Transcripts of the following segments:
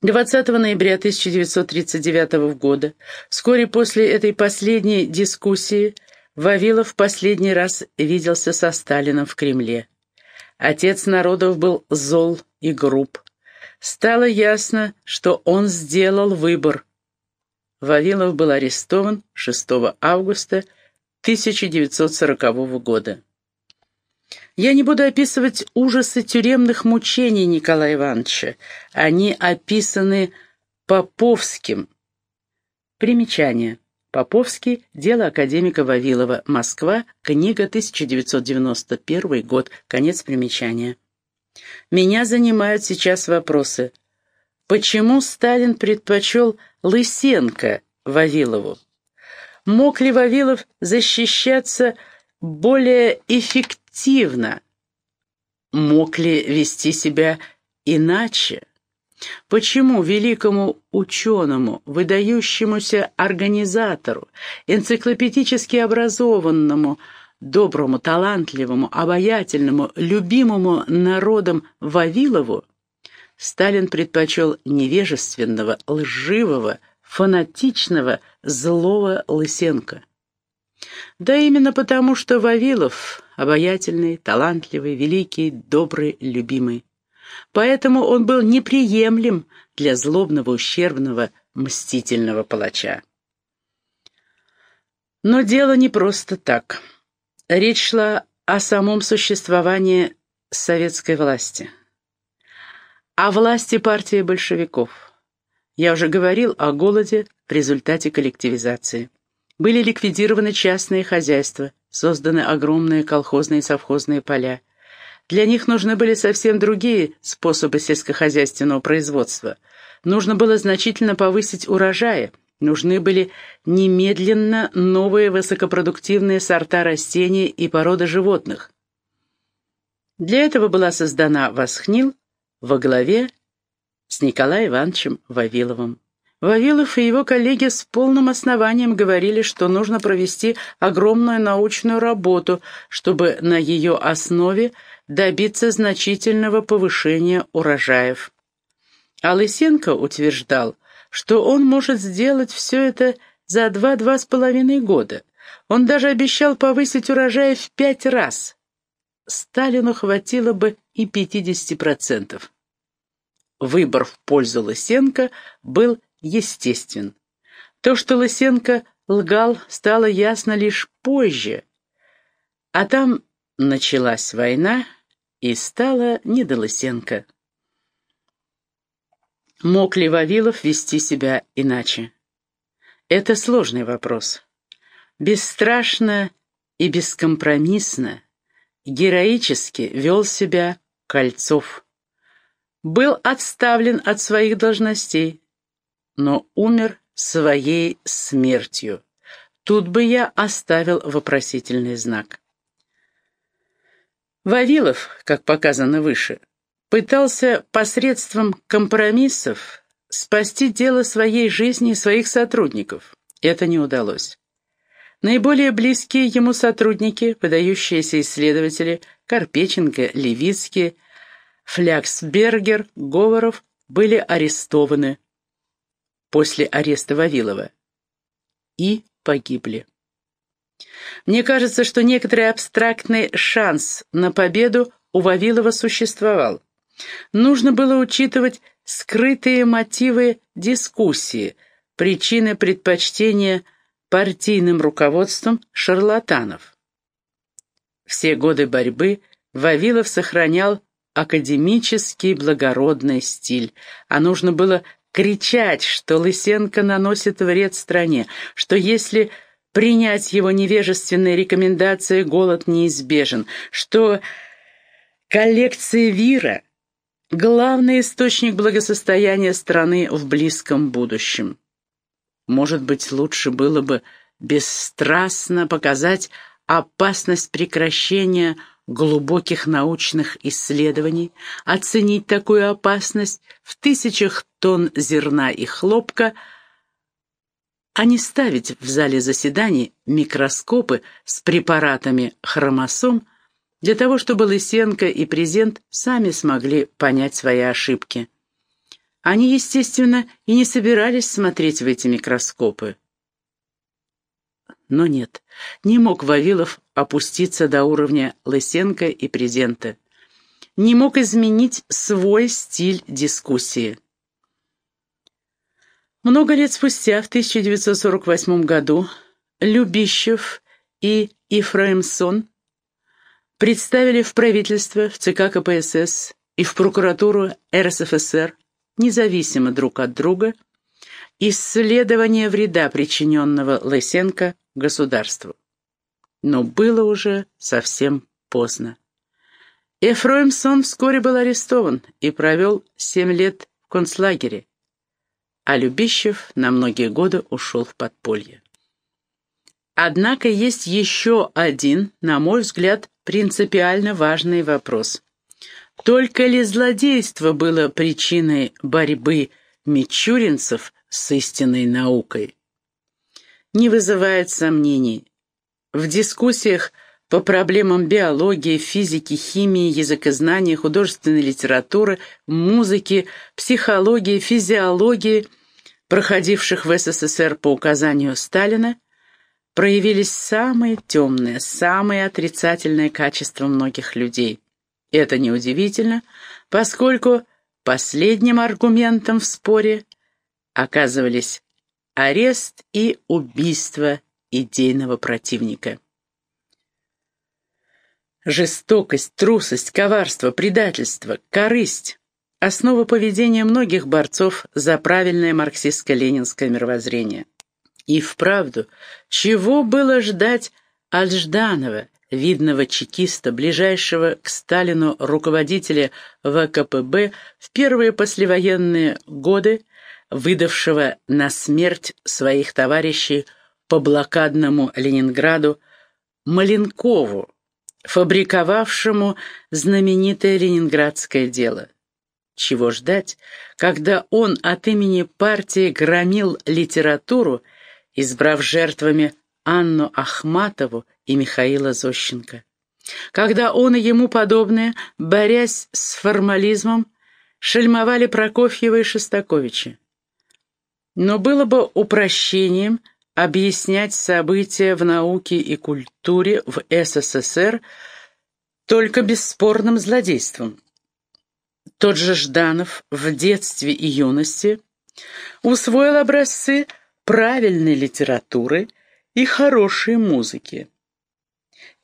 20 ноября 1939 года, вскоре после этой последней дискуссии, Вавилов последний раз виделся со Сталином в Кремле. Отец народов был зол и груб. Стало ясно, что он сделал выбор. Вавилов был арестован 6 августа 1940 года. Я не буду описывать ужасы тюремных мучений Николая Ивановича. Они описаны Поповским. Примечание. Поповский. Дело академика Вавилова. Москва. Книга 1991 год. Конец примечания. Меня занимают сейчас вопросы. Почему Сталин предпочел Лысенко Вавилову? Мог ли Вавилов защищаться более эффективно? Мог ли вести себя иначе? Почему великому ученому, выдающемуся организатору, энциклопедически образованному, доброму, талантливому, обаятельному, любимому народом Вавилову Сталин предпочел невежественного, лживого, фанатичного, злого Лысенко? Да именно потому, что Вавилов обаятельный, талантливый, великий, добрый, любимый. Поэтому он был неприемлем для злобного, ущербного, мстительного палача. Но дело не просто так. Речь шла о самом существовании советской власти. О власти партии большевиков. Я уже говорил о голоде в результате коллективизации. Были ликвидированы частные хозяйства, созданы огромные колхозные и совхозные поля. Для них нужны были совсем другие способы сельскохозяйственного производства. Нужно было значительно повысить урожаи, нужны были немедленно новые высокопродуктивные сорта растений и породы животных. Для этого была создана Восхнил во главе с Николаем Ивановичем Вавиловым. Вавилов и его коллеги с полным основанием говорили, что нужно провести огромную научную работу, чтобы на ее основе добиться значительного повышения урожаев. А Лысенко утверждал, что он может сделать все это за два-два с половиной года. Он даже обещал повысить урожай в пять раз. Сталину хватило бы и 50%. Выбор в пользу Лысенко был естествен. То, что Лысенко лгал, стало ясно лишь позже. А там началась война, и стало не до Лысенко. Мог ли Вавилов вести себя иначе? Это сложный вопрос. Бесстрашно и бескомпромиссно, героически вел себя Кольцов. Был отставлен от своих должностей, но умер своей смертью. Тут бы я оставил вопросительный знак. Вавилов, как показано выше, пытался посредством компромиссов спасти дело своей жизни и своих сотрудников. Это не удалось. Наиболее близкие ему сотрудники, выдающиеся исследователи Карпеченко, Левицкий, Фляксбергер, Говоров были арестованы, после ареста Вавилова и погибли. Мне кажется, что некоторый абстрактный шанс на победу у Вавилова существовал. Нужно было учитывать скрытые мотивы дискуссии, причины предпочтения партийным руководством шарлатанов. Все годы борьбы Вавилов сохранял академический благородный стиль, а нужно было кричать, что Лысенко наносит вред стране, что если принять его невежественные рекомендации, голод неизбежен, что коллекция Вира — главный источник благосостояния страны в близком будущем. Может быть, лучше было бы бесстрастно показать опасность прекращения глубоких научных исследований, оценить такую опасность в тысячах тонн зерна и хлопка, а не ставить в зале заседаний микроскопы с препаратами хромосом для того, чтобы Лысенко и Презент сами смогли понять свои ошибки. Они, естественно, и не собирались смотреть в эти микроскопы. Но нет, не мог Вавилов опуститься до уровня Лысенко и Презента. Не мог изменить свой стиль дискуссии. Много лет спустя, в 1948 году, Любищев и Ифраимсон представили в правительство, в ЦК КПСС и в прокуратуру РСФСР, независимо друг от друга, исследование вреда, причиненного Лысенко государству. Но было уже совсем поздно. Эфроимсон вскоре был арестован и провел семь лет в концлагере, а Любищев на многие годы ушел в подполье. Однако есть еще один, на мой взгляд, принципиально важный вопрос. Только ли злодейство было причиной борьбы мичуринцев с истинной наукой? Не вызывает сомнений. В дискуссиях по проблемам биологии, физики, химии, языкознания, художественной литературы, музыки, психологии, физиологии, проходивших в СССР по указанию Сталина, проявились самые темные, самые отрицательные качества многих людей. Это неудивительно, поскольку последним аргументом в споре оказывались арест и убийство идейного противника. Жестокость, трусость, коварство, предательство, корысть – основа поведения многих борцов за правильное марксистско-ленинское мировоззрение. И вправду, чего было ждать от Жданова, видного чекиста, ближайшего к Сталину руководителя ВКПБ в первые послевоенные годы, выдавшего на смерть своих товарищей по блокадному Ленинграду Маленкову, фабриковавшему знаменитое ленинградское дело. Чего ждать, когда он от имени партии громил литературу избрав жертвами Анну Ахматову и Михаила Зощенко. Когда он и ему подобные, борясь с формализмом, шельмовали Прокофьева и Шостаковича. Но было бы упрощением объяснять события в науке и культуре в СССР только бесспорным злодейством. Тот же Жданов в детстве и юности усвоил образцы правильной литературы и хорошей музыки.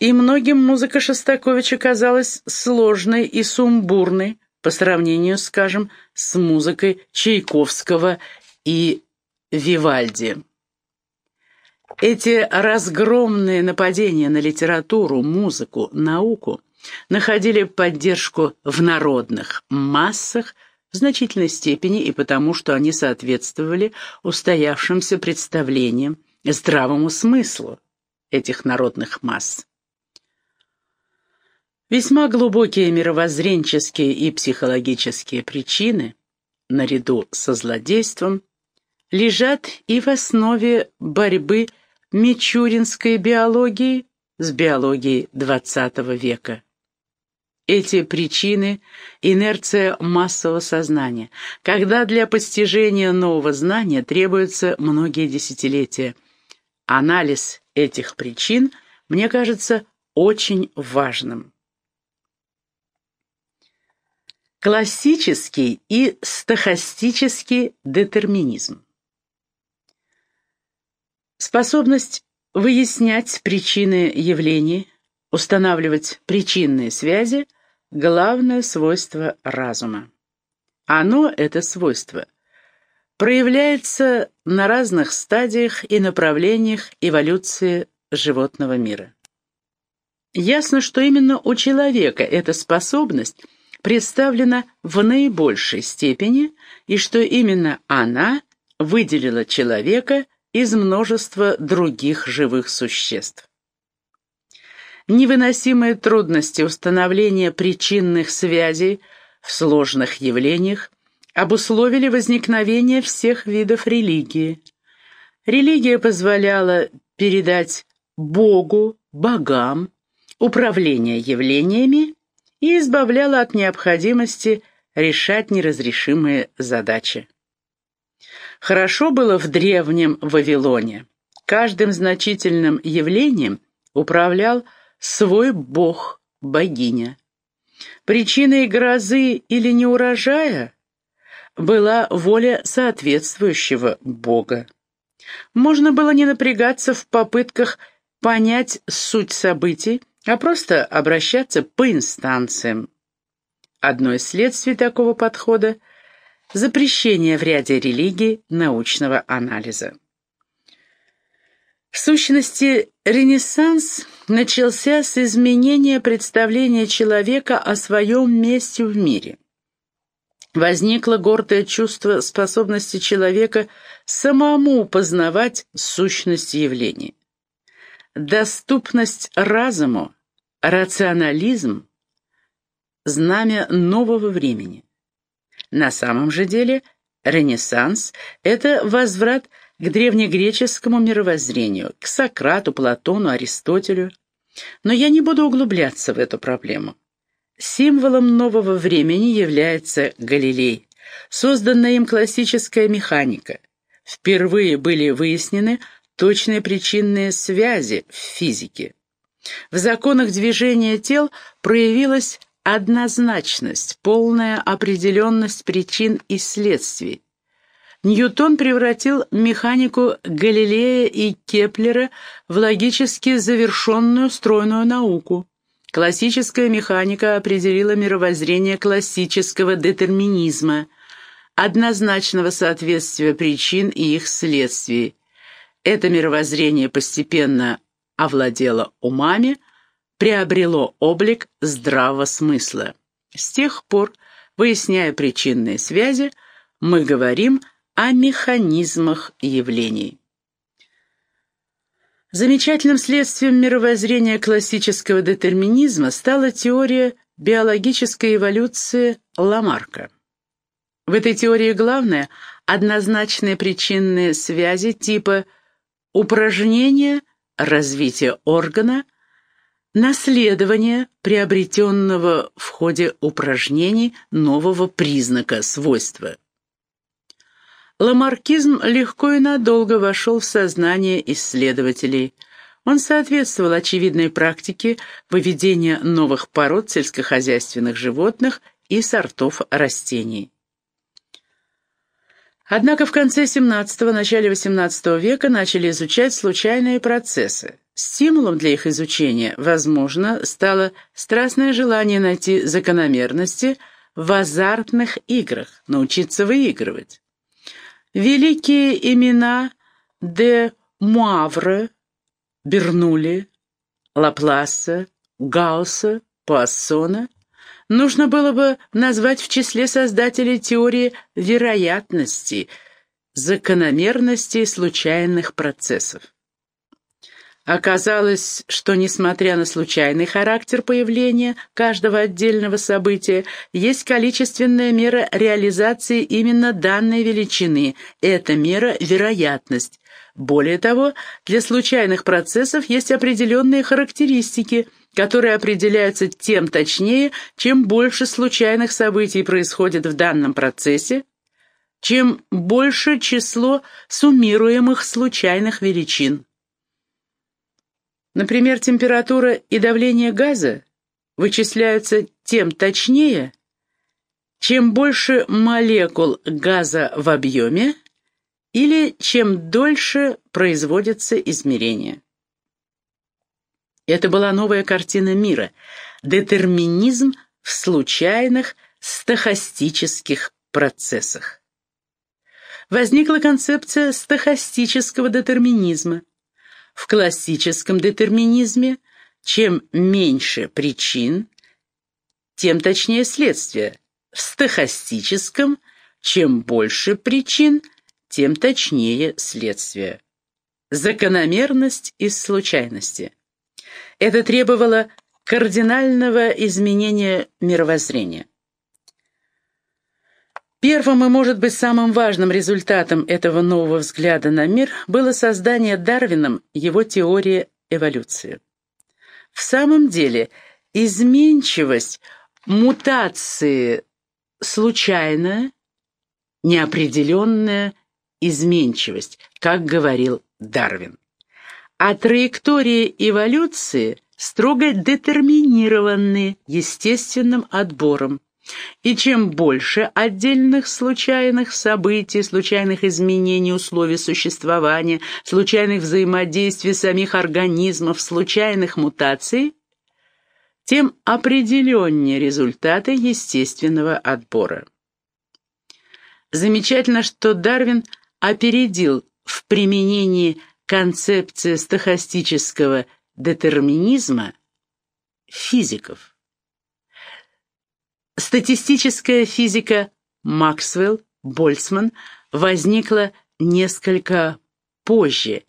И многим музыка Шостаковича казалась сложной и сумбурной по сравнению, скажем, с музыкой Чайковского и Вивальди. Эти разгромные нападения на литературу, музыку, науку находили поддержку в народных массах в значительной степени и потому, что они соответствовали устоявшимся представлениям, здравому смыслу этих народных масс. Весьма глубокие мировоззренческие и психологические причины, наряду со злодейством, лежат и в основе борьбы мичуринской биологии с биологией XX века. Эти причины – инерция массового сознания, когда для постижения нового знания требуются многие десятилетия. Анализ этих причин мне кажется очень важным. Классический и стохастический детерминизм. Способность выяснять причины явлений, устанавливать причинные связи – главное свойство разума. Оно, это свойство, проявляется на разных стадиях и направлениях эволюции животного мира. Ясно, что именно у человека эта способность представлена в наибольшей степени и что именно она выделила человека из множества других живых существ. Невыносимые трудности установления причинных связей в сложных явлениях обусловили возникновение всех видов религии. Религия позволяла передать Богу, богам, управление явлениями и избавляла от необходимости решать неразрешимые задачи. Хорошо было в древнем Вавилоне. Каждым значительным явлением управлял свой бог, богиня. Причиной грозы или неурожая была воля соответствующего бога. Можно было не напрягаться в попытках понять суть событий, а просто обращаться по инстанциям. Одно из следствий такого подхода – запрещение в ряде религий научного анализа. В сущности, Ренессанс начался с изменения представления человека о своем месте в мире. Возникло гордое чувство способности человека самому познавать сущность явлений. Доступность разуму, рационализм – знамя нового времени. На самом же деле Ренессанс – это возврат к древнегреческому мировоззрению, к Сократу, Платону, Аристотелю. Но я не буду углубляться в эту проблему. Символом нового времени является Галилей, созданная им классическая механика. Впервые были выяснены точные причинные связи в физике. В законах движения тел проявилась однозначность, полная определенность причин и следствий. Ньютон превратил механику Галилея и Кеплера в логически завершенную стройную науку. Классическая механика определила мировоззрение классического детерминизма, однозначного соответствия причин и их следствий. Это мировоззрение постепенно овладело умами, приобрело облик здравого смысла. С тех пор, выясняя причинные связи, мы говорим о механизмах явлений. Замечательным следствием мировоззрения классического детерминизма стала теория биологической эволюции Ламарка. В этой теории главное – однозначные причинные связи типа упражнения, развития органа, наследования, приобретенного в ходе упражнений нового признака, свойства. Ламаркизм легко и надолго вошел в сознание исследователей. Он соответствовал очевидной практике выведения новых пород сельскохозяйственных животных и сортов растений. Однако в конце XVII – начале XVIII века начали изучать случайные процессы. Стимулом для их изучения, возможно, стало страстное желание найти закономерности в азартных играх, научиться выигрывать. Великие имена де Муавре, Бернули, Лапласа, Гаусса, Пуассона нужно было бы назвать в числе создателей теории вероятности, закономерности случайных процессов. Оказалось, что, несмотря на случайный характер появления каждого отдельного события, есть количественная мера реализации именно данной величины. Эта мера – вероятность. Более того, для случайных процессов есть определенные характеристики, которые определяются тем точнее, чем больше случайных событий происходит в данном процессе, чем больше число суммируемых случайных величин. Например, температура и давление газа вычисляются тем точнее, чем больше молекул газа в объеме или чем дольше производятся измерения. Это была новая картина мира, детерминизм в случайных стохастических процессах. Возникла концепция стохастического детерминизма – в классическом детерминизме чем меньше причин, тем точнее следствие. В стохастическом чем больше причин, тем точнее следствие. Закономерность из случайности. Это требовало кардинального изменения мировоззрения. Первым и, может быть, самым важным результатом этого нового взгляда на мир было создание Дарвином его теории эволюции. В самом деле, изменчивость, мутации случайная, неопределенная изменчивость, как говорил Дарвин. А траектории эволюции строго детерминированы естественным отбором. И чем больше отдельных случайных событий, случайных изменений условий существования, случайных взаимодействий самих организмов, случайных мутаций, тем определеннее результаты естественного отбора. Замечательно, что Дарвин опередил в применении концепции стохастического детерминизма физиков. Статистическая физика Максвелл, Больцман возникла несколько позже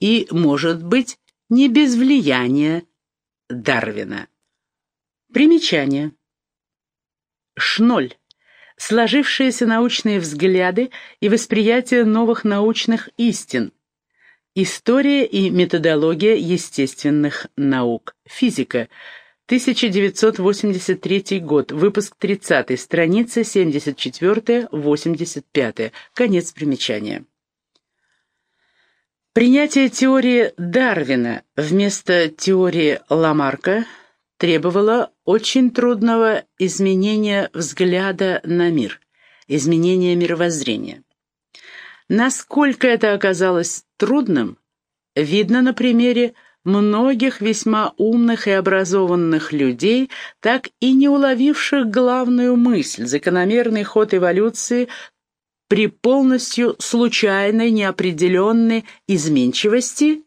и, может быть, не без влияния Дарвина. Примечание. Шноль. Сложившиеся научные взгляды и восприятие новых научных истин. История и методология естественных наук. Физика. 1983 год. Выпуск 30. Страница 74-85. Конец примечания. Принятие теории Дарвина вместо теории Ламарка требовало очень трудного изменения взгляда на мир, изменения мировоззрения. Насколько это оказалось трудным, видно на примере многих весьма умных и образованных людей, так и не уловивших главную мысль, закономерный ход эволюции при полностью случайной, неопределенной изменчивости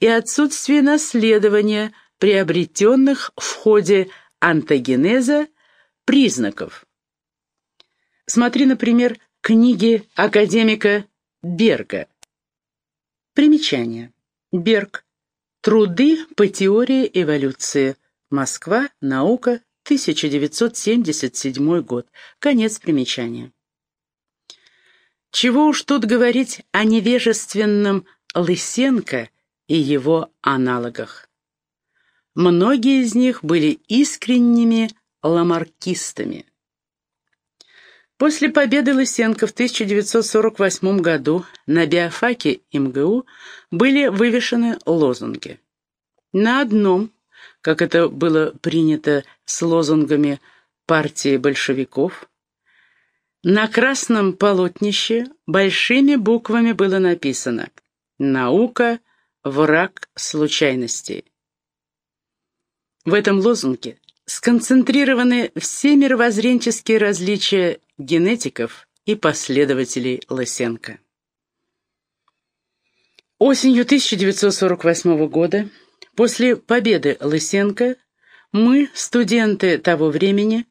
и отсутствии наследования, приобретенных в ходе антогенеза признаков. Смотри, например, Книги академика Берга. Примечание. Берг. Труды по теории эволюции. Москва. Наука. 1977 год. Конец примечания. Чего уж тут говорить о невежественном Лысенко и его аналогах. Многие из них были искренними ламаркистами. После победы Лысенко в 1948 году на биофаке МГУ были вывешены лозунги. На одном, как это было принято с лозунгами партии большевиков, на красном полотнище большими буквами было написано «Наука – враг случайностей». В этом лозунге сконцентрированы все мировоззренческие различия генетиков и последователей Лысенко. Осенью 1948 года, после победы Лысенко, мы, студенты того времени,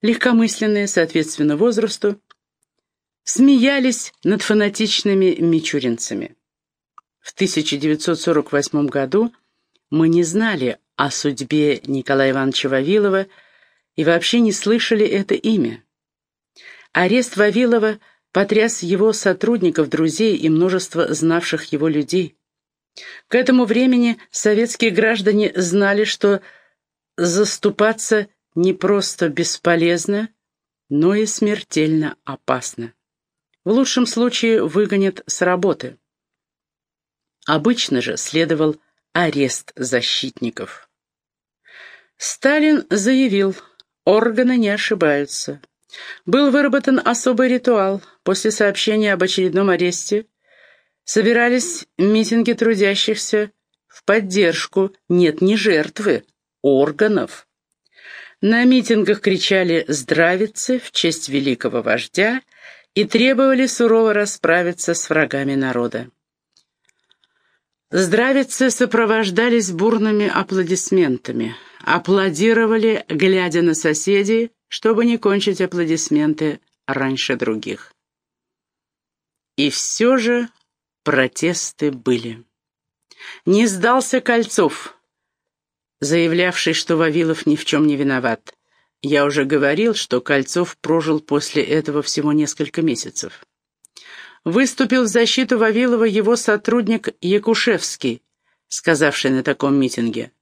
легкомысленные, соответственно, возрасту, смеялись над фанатичными мичуринцами. В 1948 году мы не знали о судьбе Николая Ивановича Вавилова и вообще не слышали это имя. Арест Вавилова потряс его сотрудников, друзей и множество знавших его людей. К этому времени советские граждане знали, что заступаться не просто бесполезно, но и смертельно опасно. В лучшем случае выгонят с работы. Обычно же следовал арест защитников. Сталин заявил, органы не ошибаются. Был выработан особый ритуал. После сообщения об очередном аресте собирались митинги трудящихся в поддержку, нет, не жертвы, органов. На митингах кричали «Здравицы» в честь великого вождя и требовали сурово расправиться с врагами народа. Здравицы сопровождались бурными аплодисментами. Аплодировали, глядя на соседей, чтобы не кончить аплодисменты раньше других. И все же протесты были. Не сдался Кольцов, заявлявший, что Вавилов ни в чем не виноват. Я уже говорил, что Кольцов прожил после этого всего несколько месяцев. Выступил в защиту Вавилова его сотрудник Якушевский, сказавший на таком митинге.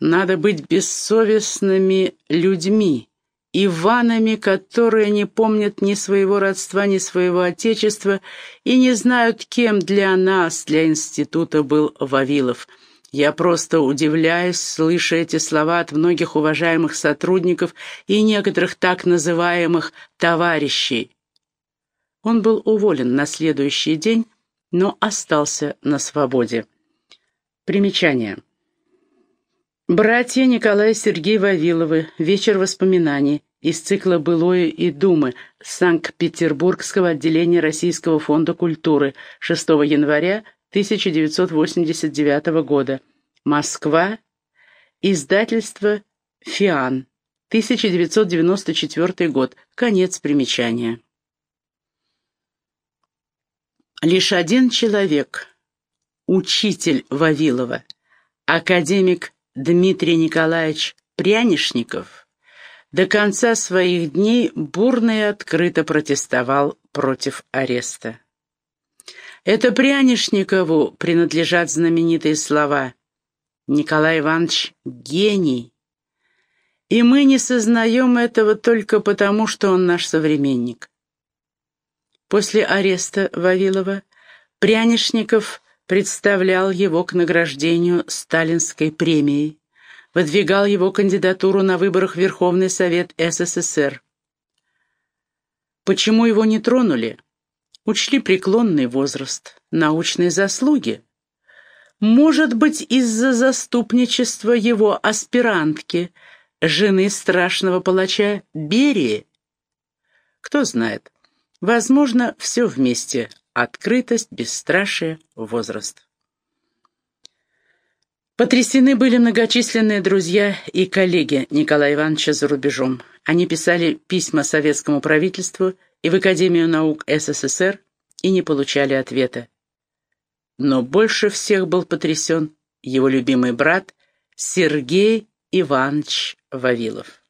«Надо быть бессовестными людьми, Иванами, которые не помнят ни своего родства, ни своего отечества и не знают, кем для нас, для института был Вавилов. Я просто удивляюсь, слыша эти слова от многих уважаемых сотрудников и некоторых так называемых «товарищей». Он был уволен на следующий день, но остался на свободе. Примечание. Братья Николай и Сергей Вавиловы. Вечер воспоминаний. Из цикла «Былое и думы» Санкт-Петербургского отделения Российского фонда культуры 6 января 1989 года. Москва. Издательство «Фиан». 1994 год. Конец примечания. Лишь один человек, учитель Вавилова, академик Дмитрий Николаевич Прянишников, до конца своих дней бурно и открыто протестовал против ареста. Это Прянишникову принадлежат знаменитые слова «Николай Иванович — гений», и мы не сознаем этого только потому, что он наш современник. После ареста Вавилова Прянишников представлял его к награждению Сталинской премией, выдвигал его кандидатуру на выборах Верховный Совет СССР. Почему его не тронули? Учли преклонный возраст, научные заслуги. Может быть, из-за заступничества его аспирантки, жены страшного палача Берии? Кто знает. Возможно, все вместе. Открытость, бесстрашие, возраст. Потрясены были многочисленные друзья и коллеги Николая Ивановича за рубежом. Они писали письма советскому правительству и в Академию наук СССР и не получали ответа. Но больше всех был потрясен его любимый брат Сергей Иванович Вавилов.